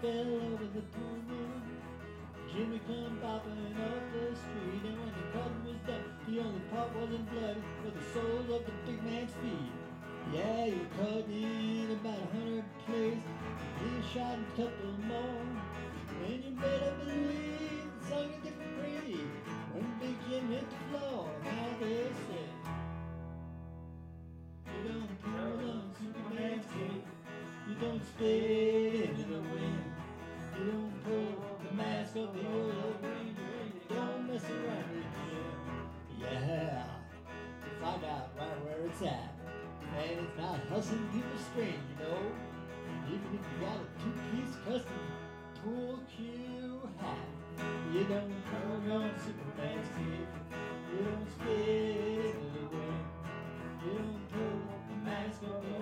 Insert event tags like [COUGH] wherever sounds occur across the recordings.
fell over the pony. Jimmy come bopping off the street, and when the cutting was done, the only part wasn't bloody, but the soles of the big man's feet. Yeah, you cut in about a hundred plays, he shot a couple more, and you better believe the song is different pretty when Big Jim hit the floor. Now they say, you don't pull on Superman's you don't spit find out right where it's at. And it's not hustling people strange, you know. Even if you got a two-piece custom pool cue hat, you don't turn on Superman's cape. You don't spit in the wind. You don't pull up the mask of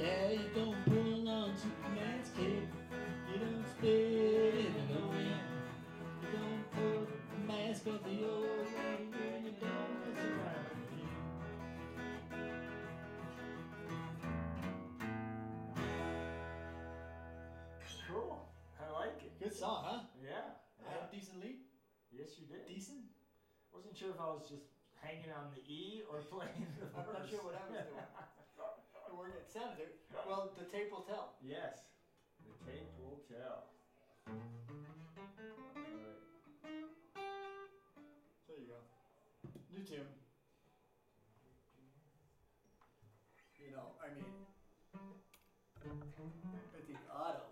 Yeah, you don't pull on Superman's cape. You don't spit in the wind. You don't put the mask of the old and You don't mess around with. Cool. I like it. Good song, huh? Yeah. I had a decent lead. Yes, you did. Decent. Wasn't sure if I was just hanging on the E or playing the I'm not sure what I was doing. [LAUGHS] It worked. It sounded. Well, the tape will tell. yes. The tape will tell. There you go. New tune. You know, I mean, but the auto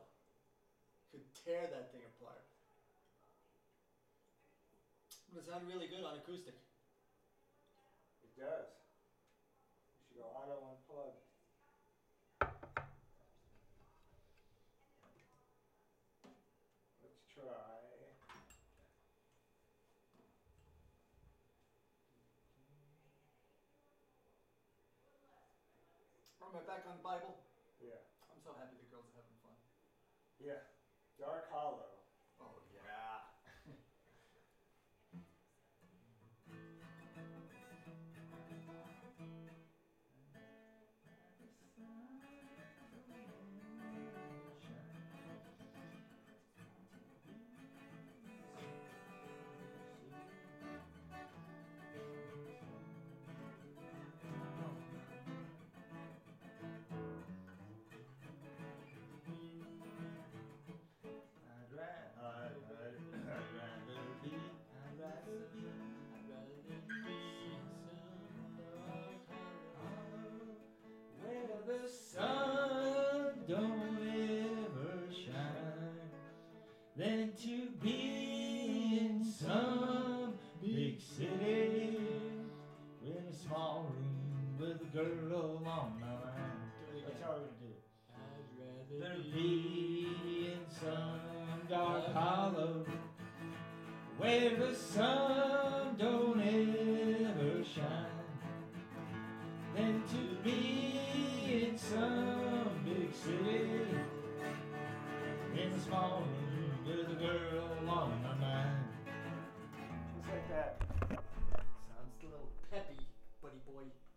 could tear that thing apart. But it sounded really good on acoustic. It does. You should go auto. I back on the Bible? Yeah. I'm so happy the girls are having fun. Yeah. Dark Hollow. ballroom with a girl on my mind. That's how we're gonna do it. I'd rather be in some dark hollow where the sun don't ever shine than to be in some big city in a small room with a girl on my mind. Just like that boy.